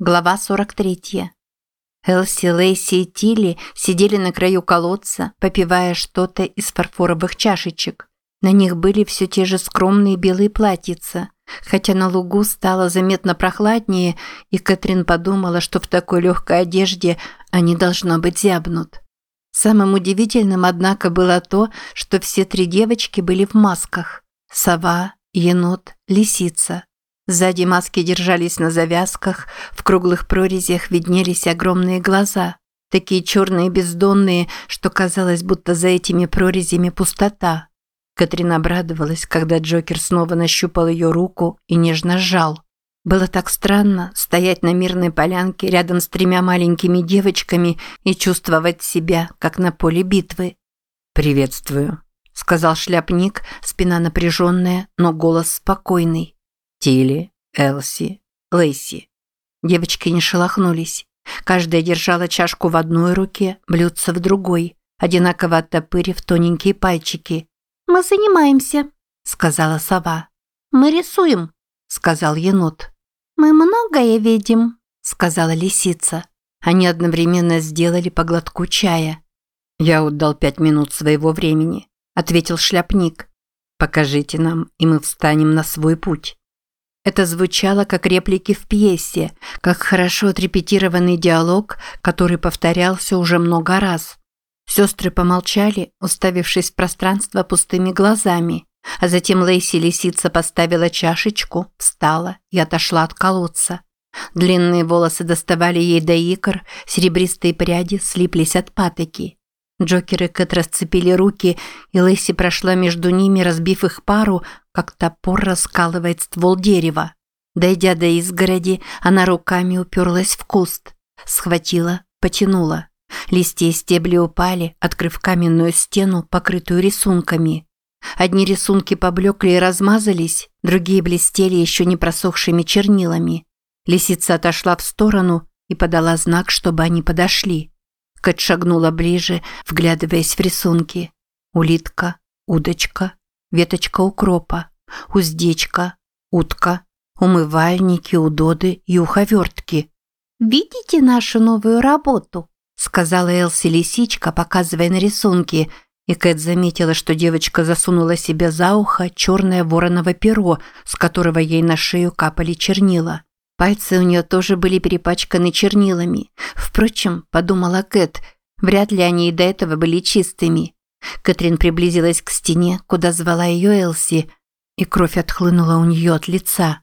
Глава 43. Элси, Лейси и Тилли сидели на краю колодца, попивая что-то из фарфоровых чашечек. На них были все те же скромные белые платьица, хотя на лугу стало заметно прохладнее, и Кэтрин подумала, что в такой легкой одежде они должно быть зябнут. Самым удивительным, однако, было то, что все три девочки были в масках. Сова, енот, лисица. Сзади маски держались на завязках, в круглых прорезях виднелись огромные глаза, такие черные бездонные, что казалось, будто за этими прорезями пустота. Катрин обрадовалась, когда Джокер снова нащупал ее руку и нежно сжал. Было так странно стоять на мирной полянке рядом с тремя маленькими девочками и чувствовать себя, как на поле битвы. «Приветствую», – сказал шляпник, спина напряженная, но голос спокойный. Тилли, Элси, Лейси. Девочки не шелохнулись. Каждая держала чашку в одной руке, блюдце в другой, одинаково оттопырив тоненькие пальчики. «Мы занимаемся», – сказала сова. «Мы рисуем», – сказал енот. «Мы многое видим», – сказала лисица. Они одновременно сделали по глотку чая. «Я отдал пять минут своего времени», – ответил шляпник. «Покажите нам, и мы встанем на свой путь». Это звучало как реплики в пьесе, как хорошо отрепетированный диалог, который повторялся уже много раз. Сестры помолчали, уставившись в пространство пустыми глазами, а затем Лейси лисица поставила чашечку, встала и отошла от колодца. Длинные волосы доставали ей до икр, серебристые пряди слиплись от патоки. Джокер и Кэт расцепили руки, и Лэйси прошла между ними, разбив их пару, как топор раскалывает ствол дерева. Дойдя до изгороди, она руками уперлась в куст. Схватила, потянула. Листья и стебли упали, открыв каменную стену, покрытую рисунками. Одни рисунки поблекли и размазались, другие блестели еще не просохшими чернилами. Лисица отошла в сторону и подала знак, чтобы они подошли. Кэт шагнула ближе, вглядываясь в рисунки. Улитка, удочка, веточка укропа, уздечка, утка, умывальники, удоды и уховертки. «Видите нашу новую работу?» сказала Элси лисичка, показывая на рисунки, и Кэт заметила, что девочка засунула себе за ухо черное вороново перо, с которого ей на шею капали чернила. Пальцы у нее тоже были перепачканы чернилами. Впрочем, подумала Кэт, вряд ли они и до этого были чистыми. Кэтрин приблизилась к стене, куда звала ее Элси, и кровь отхлынула у нее от лица.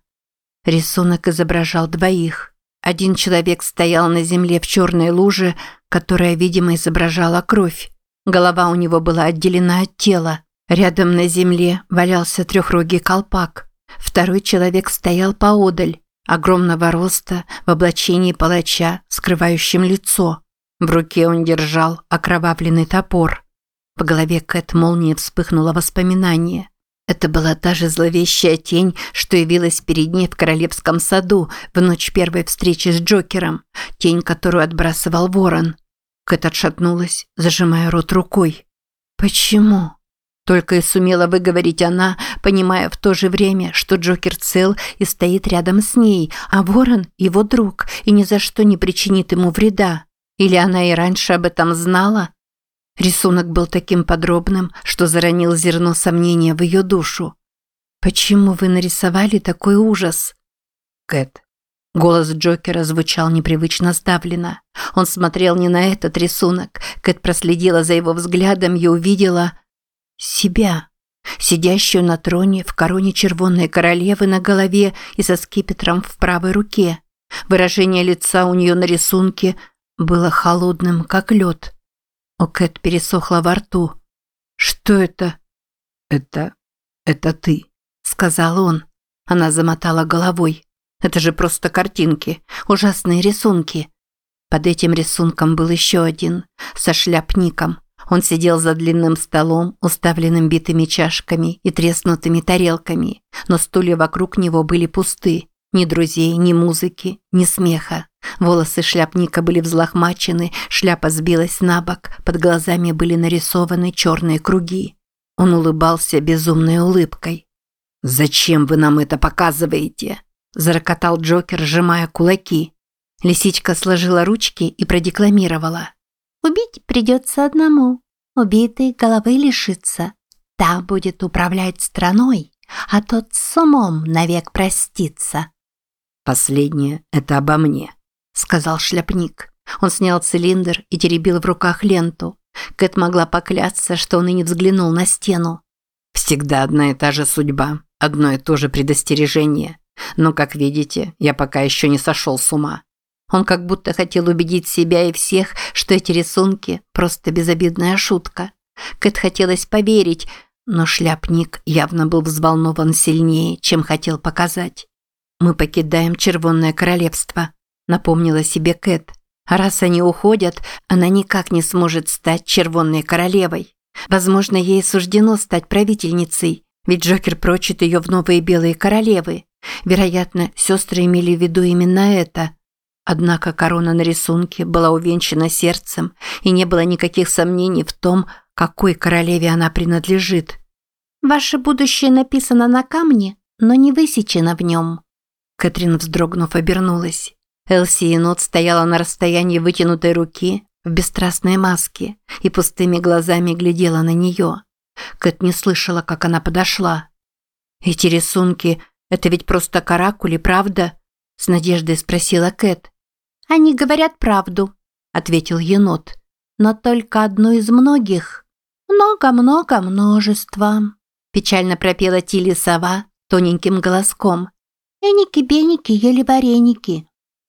Рисунок изображал двоих. Один человек стоял на земле в черной луже, которая, видимо, изображала кровь. Голова у него была отделена от тела. Рядом на земле валялся трехрогий колпак. Второй человек стоял поодаль, огромного роста, в облачении палача, скрывающем лицо. В руке он держал окровавленный топор. В голове Кэт молнией вспыхнуло воспоминание. Это была та же зловещая тень, что явилась перед ней в королевском саду в ночь первой встречи с Джокером, тень, которую отбрасывал ворон. Кэт отшатнулась, зажимая рот рукой. «Почему?» Только и сумела выговорить она, понимая в то же время, что Джокер цел и стоит рядом с ней, а Ворон – его друг и ни за что не причинит ему вреда. Или она и раньше об этом знала? Рисунок был таким подробным, что заронил зерно сомнения в ее душу. «Почему вы нарисовали такой ужас?» «Кэт». Голос Джокера звучал непривычно сдавленно. Он смотрел не на этот рисунок. Кэт проследила за его взглядом и увидела себя, сидящую на троне в короне червонной королевы на голове и со скипетром в правой руке. Выражение лица у нее на рисунке было холодным, как лед. У Кэт пересохло во рту. «Что это?» «Это... это ты», — сказал он. Она замотала головой. «Это же просто картинки, ужасные рисунки». Под этим рисунком был еще один, со шляпником. Он сидел за длинным столом, уставленным битыми чашками и треснутыми тарелками, но стулья вокруг него были пусты. Ни друзей, ни музыки, ни смеха. Волосы шляпника были взлохмачены, шляпа сбилась на бок, под глазами были нарисованы черные круги. Он улыбался безумной улыбкой. «Зачем вы нам это показываете?» – зарокотал Джокер, сжимая кулаки. Лисичка сложила ручки и продекламировала. «Убить придется одному, убитый головы лишится. Та будет управлять страной, а тот с умом навек простится». «Последнее – это обо мне», – сказал шляпник. Он снял цилиндр и теребил в руках ленту. Кэт могла поклясться, что он и не взглянул на стену. «Всегда одна и та же судьба, одно и то же предостережение. Но, как видите, я пока еще не сошел с ума. Он как будто хотел убедить себя и всех, что эти рисунки – просто безобидная шутка. Кэт хотелось поверить, но шляпник явно был взволнован сильнее, чем хотел показать. «Мы покидаем Червонное Королевство», – напомнила себе Кэт. А раз они уходят, она никак не сможет стать Червонной Королевой. Возможно, ей суждено стать правительницей, ведь Джокер прочит ее в новые Белые Королевы. Вероятно, сестры имели в виду именно это – Однако корона на рисунке была увенчана сердцем, и не было никаких сомнений в том, какой королеве она принадлежит. «Ваше будущее написано на камне, но не высечено в нем». Кэтрин, вздрогнув, обернулась. Элси и Нот стояла на расстоянии вытянутой руки в бесстрастной маске и пустыми глазами глядела на нее. Кэт не слышала, как она подошла. «Эти рисунки – это ведь просто каракули, правда?» – с надеждой спросила Кэт. «Они говорят правду», – ответил енот. «Но только одну из многих. Много-много множества», – печально пропела Тили сова тоненьким голоском. «Эники-беники ели вареники».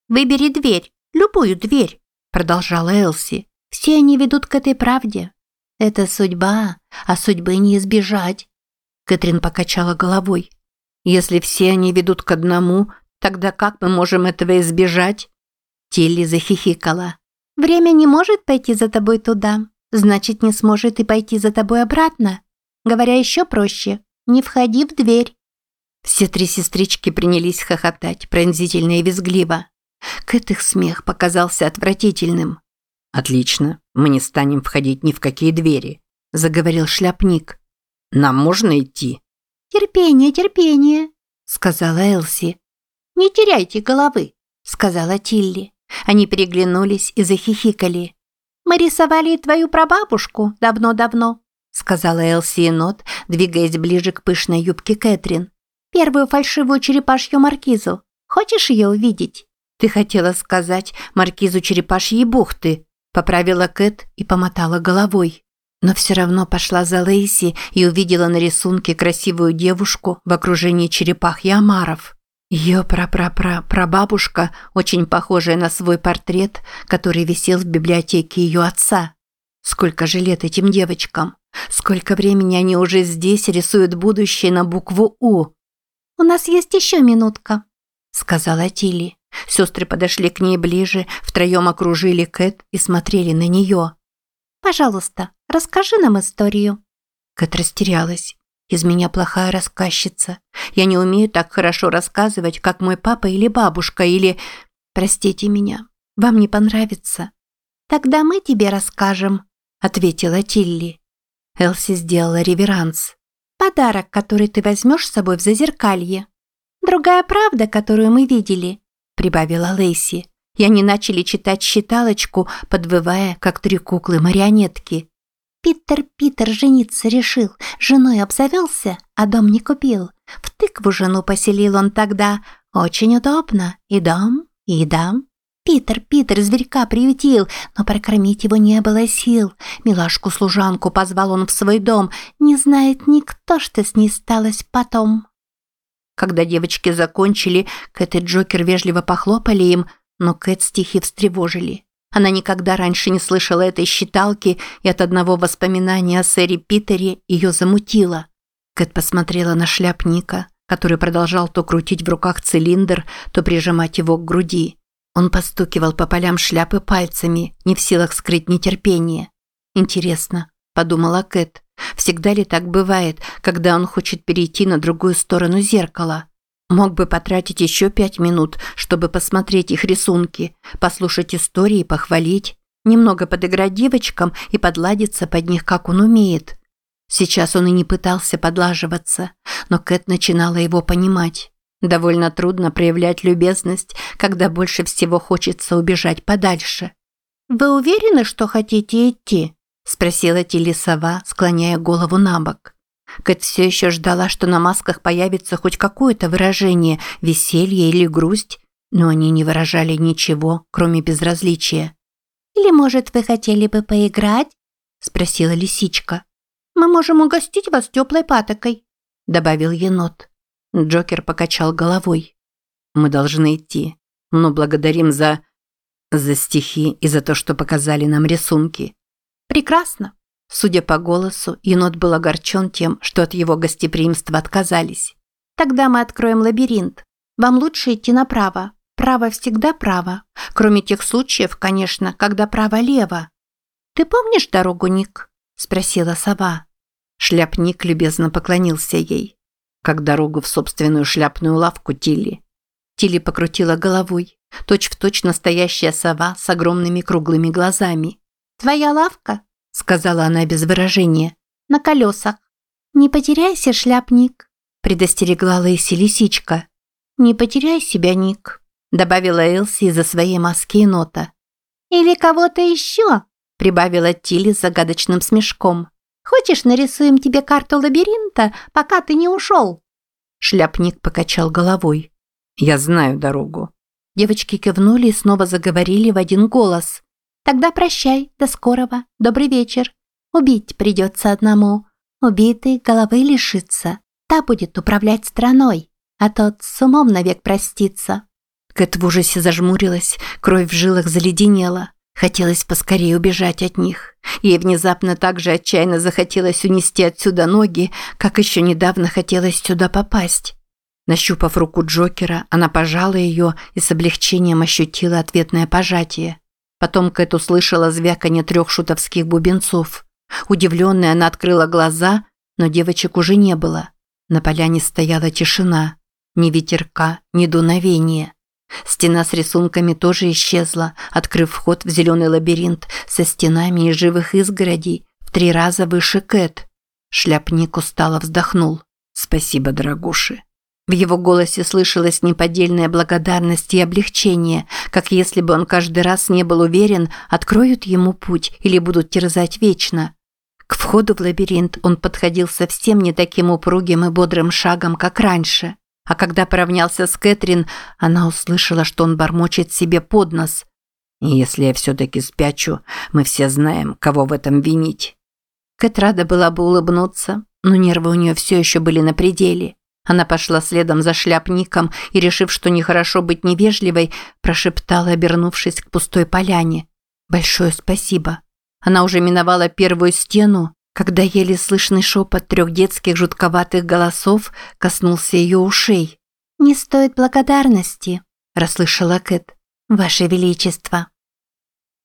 «Выбери дверь, любую дверь», – продолжала Элси. «Все они ведут к этой правде. Это судьба, а судьбы не избежать». Кэтрин покачала головой. «Если все они ведут к одному, тогда как мы можем этого избежать?» Тилли захихикала. «Время не может пойти за тобой туда, значит, не сможет и пойти за тобой обратно. Говоря еще проще, не входи в дверь». Все три сестрички принялись хохотать, пронзительно и визгливо. Кэт их смех показался отвратительным. «Отлично, мы не станем входить ни в какие двери», – заговорил шляпник. «Нам можно идти?» «Терпение, терпение», – сказала Элси. «Не теряйте головы», – сказала Тилли. Они переглянулись и захихикали. «Мы рисовали твою прабабушку давно-давно», сказала Элси Нот, двигаясь ближе к пышной юбке Кэтрин. «Первую фальшивую черепашью маркизу. Хочешь ее увидеть?» «Ты хотела сказать маркизу черепашьей бухты», поправила Кэт и помотала головой. Но все равно пошла за Лейси и увидела на рисунке красивую девушку в окружении черепах и омаров. Ее прапрапрапрабабушка, очень похожая на свой портрет, который висел в библиотеке ее отца. Сколько же лет этим девочкам? Сколько времени они уже здесь рисуют будущее на букву «У»? «У нас есть еще минутка», – сказала Тилли. Сестры подошли к ней ближе, втроем окружили Кэт и смотрели на нее. «Пожалуйста, расскажи нам историю». Кэт растерялась. Из меня плохая рассказчица. Я не умею так хорошо рассказывать, как мой папа или бабушка, или... Простите меня, вам не понравится. Тогда мы тебе расскажем, ответила Тилли. Элси сделала реверанс. Подарок, который ты возьмешь с собой в зазеркалье. Другая правда, которую мы видели, прибавила Лейси. И они начали читать считалочку, подвывая, как три куклы-марионетки. Питер Питер жениться решил, женой обзавелся, а дом не купил. В тыкву жену поселил он тогда. Очень удобно. И дом, и дом. Питер Питер зверька приютил, но прокормить его не было сил. Милашку-служанку позвал он в свой дом. Не знает никто, что с ней сталось потом. Когда девочки закончили, Кэт и Джокер вежливо похлопали им, но Кэт стихи встревожили. Она никогда раньше не слышала этой считалки, и от одного воспоминания о сэре Питере ее замутило. Кэт посмотрела на шляпника, который продолжал то крутить в руках цилиндр, то прижимать его к груди. Он постукивал по полям шляпы пальцами, не в силах скрыть нетерпение. «Интересно», – подумала Кэт, – «всегда ли так бывает, когда он хочет перейти на другую сторону зеркала?» Мог бы потратить еще пять минут, чтобы посмотреть их рисунки, послушать истории похвалить, немного подыграть девочкам и подладиться под них, как он умеет. Сейчас он и не пытался подлаживаться, но Кэт начинала его понимать. Довольно трудно проявлять любезность, когда больше всего хочется убежать подальше. «Вы уверены, что хотите идти?» – спросила Тилли сова, склоняя голову на бок. Кэт все еще ждала, что на масках появится хоть какое-то выражение – веселье или грусть, но они не выражали ничего, кроме безразличия. «Или, может, вы хотели бы поиграть?» – спросила лисичка. «Мы можем угостить вас теплой патокой», – добавил енот. Джокер покачал головой. «Мы должны идти, но благодарим за... за стихи и за то, что показали нам рисунки». «Прекрасно». Судя по голосу, енот был огорчен тем, что от его гостеприимства отказались. «Тогда мы откроем лабиринт. Вам лучше идти направо. Право всегда право. Кроме тех случаев, конечно, когда право-лево». «Ты помнишь дорогу, Ник?» – спросила сова. Шляпник любезно поклонился ей как дорогу в собственную шляпную лавку Тилли. Тилли покрутила головой, точь-в-точь точь настоящая сова с огромными круглыми глазами. «Твоя лавка?» – сказала она без выражения. «На колесах». «Не потеряйся, шляпник», – предостерегла Лейси лисичка. «Не потеряй себя, Ник», – добавила Элси из-за своей маски и нота. «Или кого-то еще», – прибавила Тилли с загадочным смешком. Хочешь, нарисуем тебе карту лабиринта, пока ты не ушел?» Шляпник покачал головой. «Я знаю дорогу». Девочки кивнули и снова заговорили в один голос. «Тогда прощай, до скорого, добрый вечер. Убить придется одному. Убитый головы лишится. Та будет управлять страной, а тот с умом навек простится». Кэт в ужасе зажмурилась, кровь в жилах заледенела. Хотелось поскорее убежать от них. Ей внезапно так же отчаянно захотелось унести отсюда ноги, как еще недавно хотелось сюда попасть. Нащупав руку Джокера, она пожала ее и с облегчением ощутила ответное пожатие. Потом Кэт услышала звяканье трех шутовских бубенцов. Удивленная, она открыла глаза, но девочек уже не было. На поляне стояла тишина. Ни ветерка, ни дуновения. Стена с рисунками тоже исчезла, открыв вход в зеленый лабиринт со стенами из живых изгородей в три раза выше Кэт. Шляпник устало вздохнул. «Спасибо, дорогуши». В его голосе слышалась неподдельная благодарность и облегчение, как если бы он каждый раз не был уверен, откроют ему путь или будут терзать вечно. К входу в лабиринт он подходил совсем не таким упругим и бодрым шагом, как раньше. А когда поравнялся с Кэтрин, она услышала, что он бормочет себе под нос. «Если я все-таки спячу, мы все знаем, кого в этом винить». Кэт рада была бы улыбнуться, но нервы у нее все еще были на пределе. Она пошла следом за шляпником и, решив, что нехорошо быть невежливой, прошептала, обернувшись к пустой поляне. «Большое спасибо». Она уже миновала первую стену когда еле слышный шепот трех детских жутковатых голосов коснулся ее ушей. «Не стоит благодарности», – расслышала Кэт. «Ваше Величество».